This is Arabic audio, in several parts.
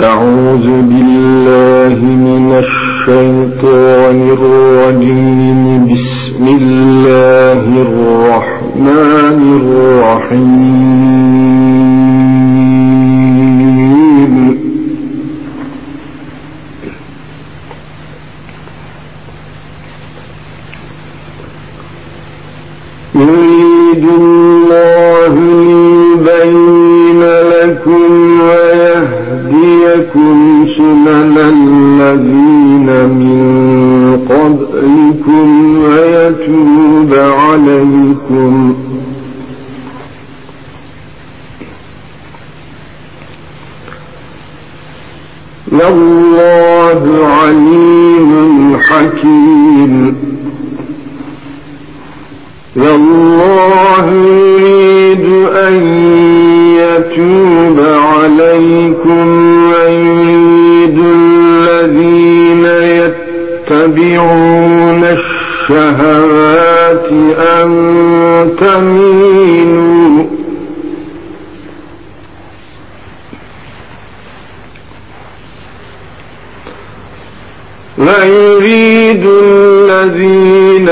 أعوذ بالله من الشيطان الرجيم. بسم الله الرحمن الرحيم. يريد الله سنن الذين من قبلكم ويتوب عليكم. والله عليم حكيم. والله يتبعون الشهوات أن تميلوا. ويريد الذين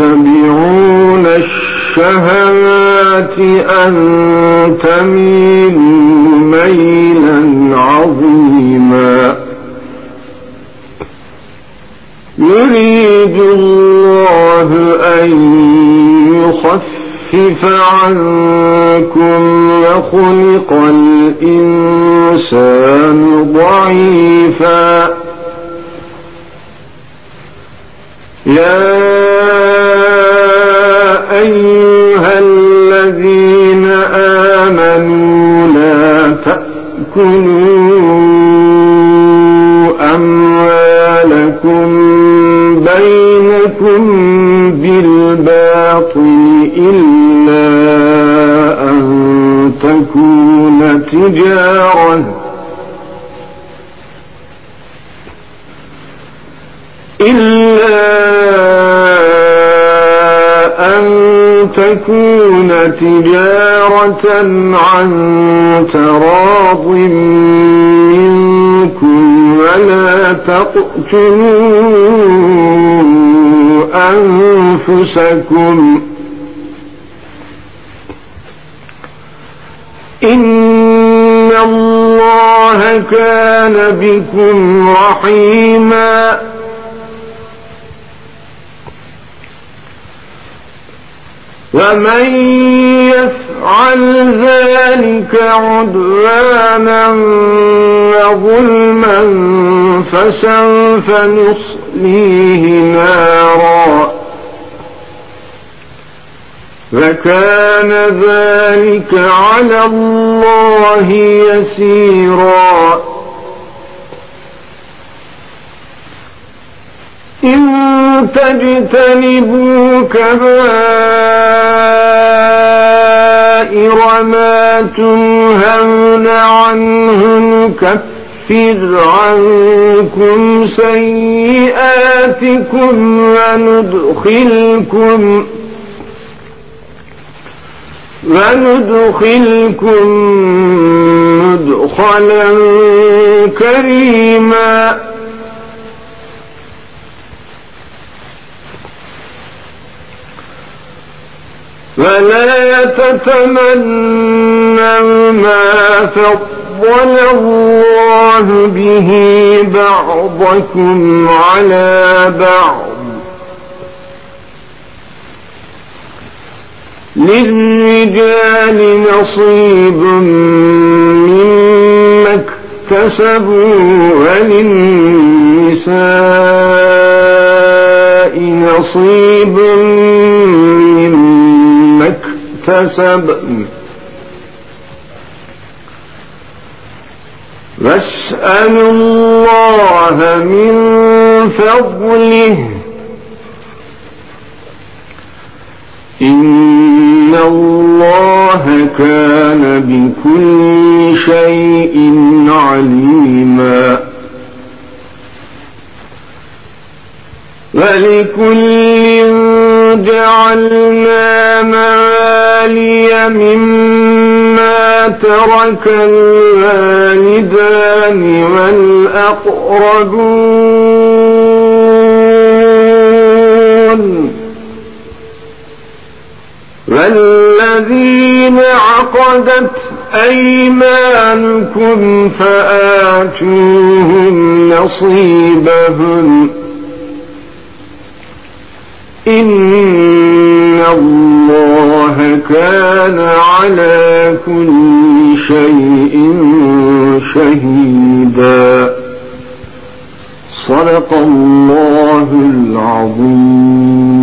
يتبعون الشهوات أن تميلوا ميلا عظيما. يريد الله أن يخفف عنكم وخلق الإنسان ضعيفا. يا أيها الذين آمنوا لا تأكلوا بالباطل إلا أن تكون تجارة. إلا أن تكون تجارة عن تراض منكم ولا تقتلوا أنفسكم. إن الله كان بكم رحيما. ومن يفعل ذلك عدوانا وظلما فسوف نصليه نارا. وكان ذلك على الله يسيرا. إن تجتنبوا كبائر ما تنهون عنه نكفر عنكم سيئاتكم وندخلكم وندخلكم مدخلا كريما. ولا تتمنوا ما فضل الله به بعضكم على بعض. للرجال نصيب مما اكتسبوا وللنساء نصيب مما اكتسبن واسألوا الله من فضله. إن الله كان بكل شيء عليما. ولكل جعلنا موالي مما ترك الوالدان والأقربون والذين عقدت أيمانكم فآتوهم نصيبهم إن الله كان على كل شيء شهيدا. صدق الله العظيم.